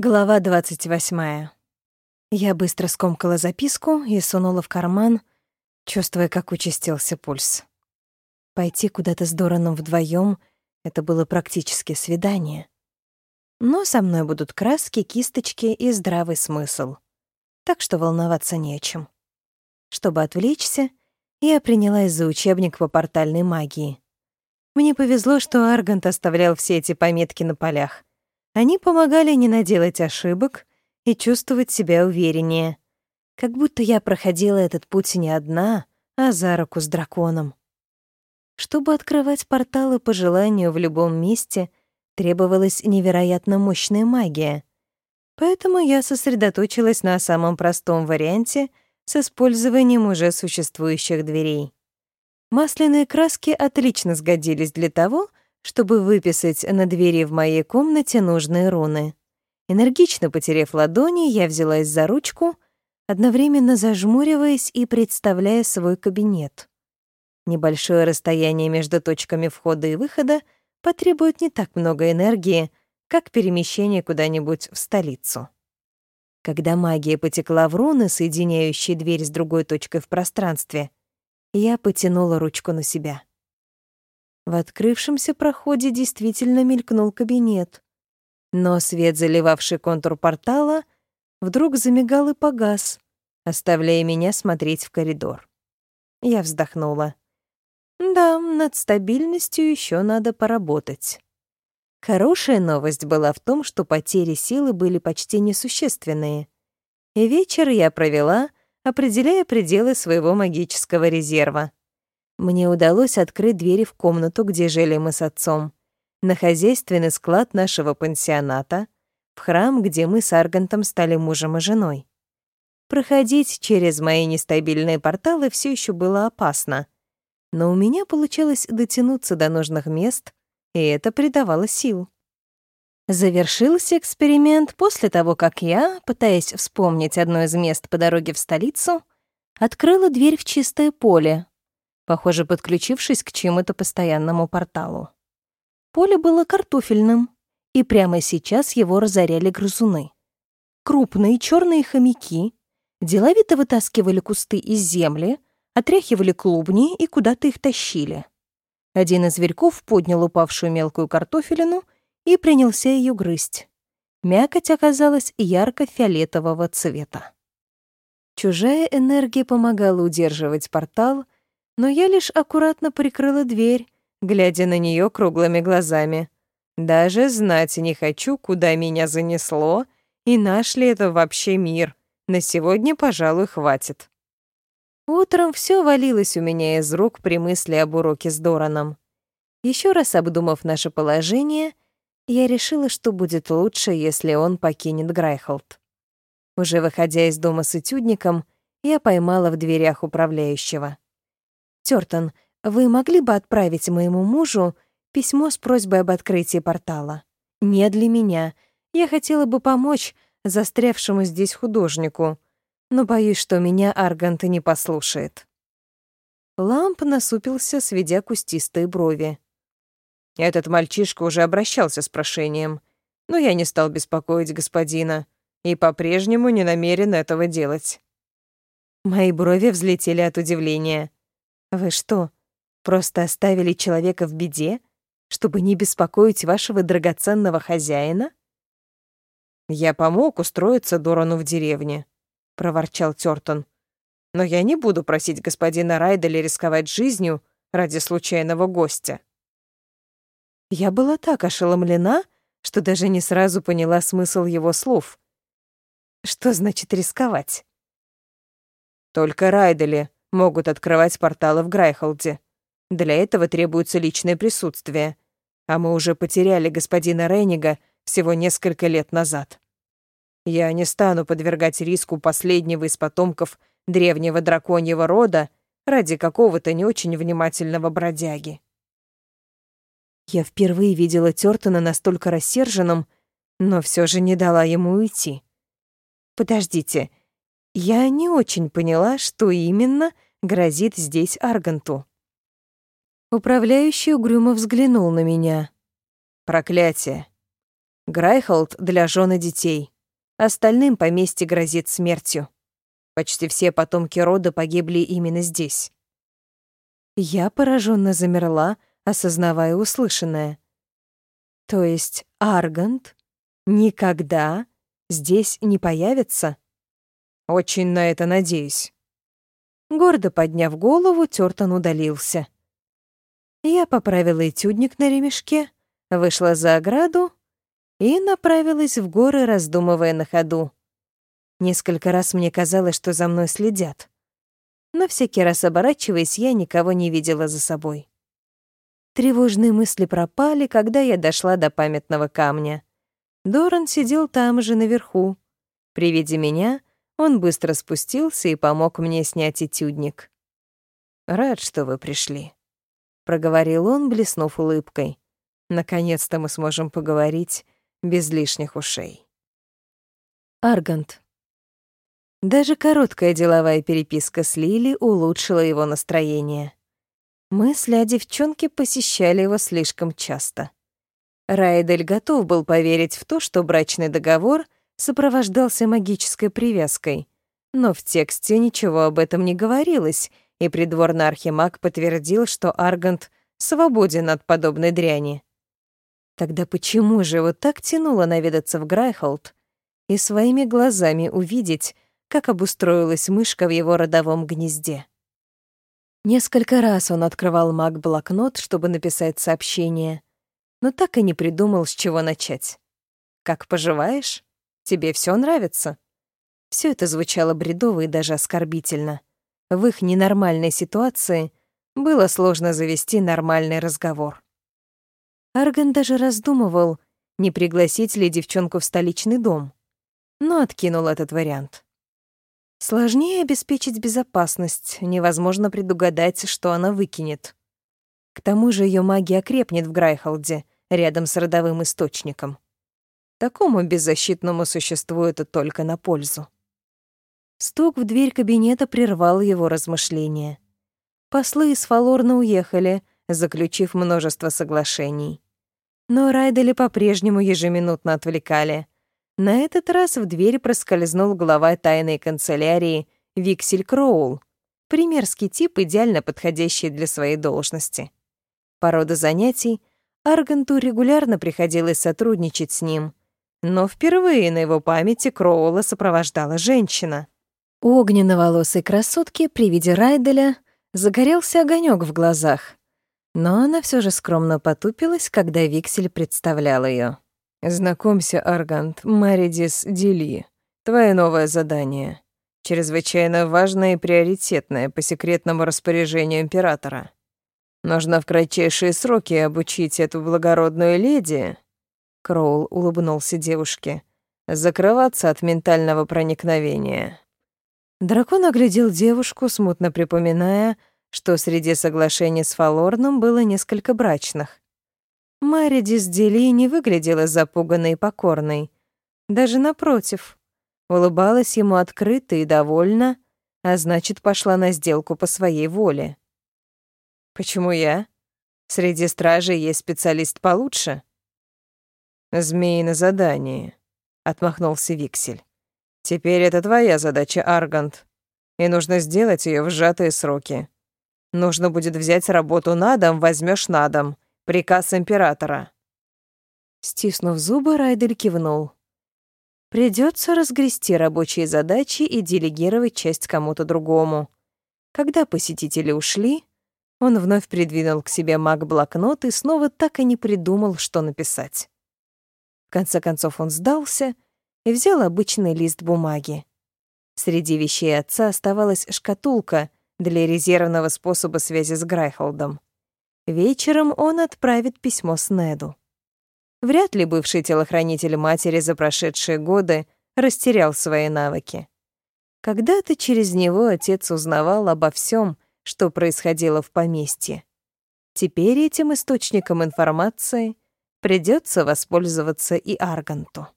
Глава 28. Я быстро скомкала записку и сунула в карман, чувствуя, как участился пульс. Пойти куда-то с Дораном вдвоем — это было практически свидание. Но со мной будут краски, кисточки и здравый смысл. Так что волноваться не о чем. Чтобы отвлечься, я принялась за учебник по портальной магии. Мне повезло, что Аргант оставлял все эти пометки на полях. Они помогали не наделать ошибок и чувствовать себя увереннее. Как будто я проходила этот путь не одна, а за руку с драконом. Чтобы открывать порталы по желанию в любом месте, требовалась невероятно мощная магия. Поэтому я сосредоточилась на самом простом варианте с использованием уже существующих дверей. Масляные краски отлично сгодились для того, чтобы выписать на двери в моей комнате нужные руны. Энергично потеряв ладони, я взялась за ручку, одновременно зажмуриваясь и представляя свой кабинет. Небольшое расстояние между точками входа и выхода потребует не так много энергии, как перемещение куда-нибудь в столицу. Когда магия потекла в руны, соединяющие дверь с другой точкой в пространстве, я потянула ручку на себя. В открывшемся проходе действительно мелькнул кабинет. Но свет, заливавший контур портала, вдруг замигал и погас, оставляя меня смотреть в коридор. Я вздохнула. Да, над стабильностью еще надо поработать. Хорошая новость была в том, что потери силы были почти несущественные. И вечер я провела, определяя пределы своего магического резерва. Мне удалось открыть двери в комнату, где жили мы с отцом, на хозяйственный склад нашего пансионата, в храм, где мы с Аргантом стали мужем и женой. Проходить через мои нестабильные порталы все еще было опасно, но у меня получилось дотянуться до нужных мест, и это придавало сил. Завершился эксперимент после того, как я, пытаясь вспомнить одно из мест по дороге в столицу, открыла дверь в чистое поле, похоже, подключившись к чему-то постоянному порталу. Поле было картофельным, и прямо сейчас его разоряли грызуны. Крупные черные хомяки деловито вытаскивали кусты из земли, отряхивали клубни и куда-то их тащили. Один из зверьков поднял упавшую мелкую картофелину и принялся ее грызть. Мякоть оказалась ярко-фиолетового цвета. Чужая энергия помогала удерживать портал — но я лишь аккуратно прикрыла дверь, глядя на нее круглыми глазами. Даже знать не хочу, куда меня занесло, и наш ли это вообще мир. На сегодня, пожалуй, хватит. Утром все валилось у меня из рук при мысли об уроке с Дораном. Еще раз обдумав наше положение, я решила, что будет лучше, если он покинет Грайхолд. Уже выходя из дома с этюдником, я поймала в дверях управляющего. Тёртон, вы могли бы отправить моему мужу письмо с просьбой об открытии портала? Не для меня. Я хотела бы помочь застрявшему здесь художнику, но боюсь, что меня Аргант не послушает». Ламп насупился, сведя кустистые брови. «Этот мальчишка уже обращался с прошением, но я не стал беспокоить господина и по-прежнему не намерен этого делать». Мои брови взлетели от удивления. Вы что, просто оставили человека в беде, чтобы не беспокоить вашего драгоценного хозяина? Я помог устроиться Дорану в деревне, проворчал Тёртон. Но я не буду просить господина Райделя рисковать жизнью ради случайного гостя. Я была так ошеломлена, что даже не сразу поняла смысл его слов. Что значит рисковать? Только Райдели могут открывать порталы в Грайхолде. Для этого требуется личное присутствие. А мы уже потеряли господина Рейнига всего несколько лет назад. Я не стану подвергать риску последнего из потомков древнего драконьего рода ради какого-то не очень внимательного бродяги. Я впервые видела Тёртона настолько рассерженным, но все же не дала ему уйти. Подождите, я не очень поняла, что именно грозит здесь Арганту. Управляющий угрюмо взглянул на меня. Проклятие. Грайхолд для жены детей. Остальным поместье грозит смертью. Почти все потомки рода погибли именно здесь. Я пораженно замерла, осознавая услышанное. То есть Аргант никогда здесь не появится? Очень на это надеюсь. Гордо подняв голову, Тёртон удалился. Я поправила этюдник на ремешке, вышла за ограду и направилась в горы, раздумывая на ходу. Несколько раз мне казалось, что за мной следят. Но всякий раз оборачиваясь, я никого не видела за собой. Тревожные мысли пропали, когда я дошла до памятного камня. Доран сидел там же, наверху. При виде меня он быстро спустился и помог мне снять этюдник. «Рад, что вы пришли», — проговорил он, блеснув улыбкой. «Наконец-то мы сможем поговорить без лишних ушей. Аргант. Даже короткая деловая переписка с Лили улучшила его настроение. Мысли о девчонке посещали его слишком часто. Райдель готов был поверить в то, что брачный договор сопровождался магической привязкой, но в тексте ничего об этом не говорилось, и придворный архимаг подтвердил, что Аргант свободен от подобной дряни. Тогда почему же вот так тянуло наведаться в Грайхолд и своими глазами увидеть, как обустроилась мышка в его родовом гнезде? Несколько раз он открывал маг-блокнот, чтобы написать сообщение, но так и не придумал, с чего начать. «Как поживаешь? Тебе все нравится?» Все это звучало бредово и даже оскорбительно. В их ненормальной ситуации было сложно завести нормальный разговор. Арган даже раздумывал, не пригласить ли девчонку в столичный дом, но откинул этот вариант. Сложнее обеспечить безопасность, невозможно предугадать, что она выкинет. К тому же ее магия крепнет в Грайхолде, рядом с родовым источником. Такому беззащитному существу это только на пользу. Стук в дверь кабинета прервал его размышления. Послы из Фалорна уехали, заключив множество соглашений. Но Райдели по-прежнему ежеминутно отвлекали. На этот раз в дверь проскользнул глава тайной канцелярии Виксель Кроул, примерский тип, идеально подходящий для своей должности. По роду занятий Арганту регулярно приходилось сотрудничать с ним, но впервые на его памяти Кроула сопровождала женщина. У огненно-волосой красотки при виде Райделя загорелся огонек в глазах, но она все же скромно потупилась, когда Виксель представлял ее. «Знакомься, Аргант, Маридис Дили. Твое новое задание. Чрезвычайно важное и приоритетное по секретному распоряжению императора. Нужно в кратчайшие сроки обучить эту благородную леди...» Кроул улыбнулся девушке. «Закрываться от ментального проникновения». Дракон оглядел девушку, смутно припоминая, что среди соглашений с Фалорном было несколько брачных. Мэри Диздели не выглядела запуганной и покорной. Даже напротив, улыбалась ему открыто и довольна, а значит, пошла на сделку по своей воле. «Почему я? Среди стражей есть специалист получше?» «Змеи на задании», — отмахнулся Виксель. «Теперь это твоя задача, Аргант, и нужно сделать ее в сжатые сроки. Нужно будет взять работу на дом, возьмешь на дом. Приказ императора». Стиснув зубы, Райдель кивнул. Придется разгрести рабочие задачи и делегировать часть кому-то другому. Когда посетители ушли, он вновь придвинул к себе маг-блокнот и снова так и не придумал, что написать. В конце концов он сдался и взял обычный лист бумаги. Среди вещей отца оставалась шкатулка, для резервного способа связи с Грайхолдом. Вечером он отправит письмо Снеду. Вряд ли бывший телохранитель матери за прошедшие годы растерял свои навыки. Когда-то через него отец узнавал обо всем, что происходило в поместье. Теперь этим источником информации придется воспользоваться и Арганту.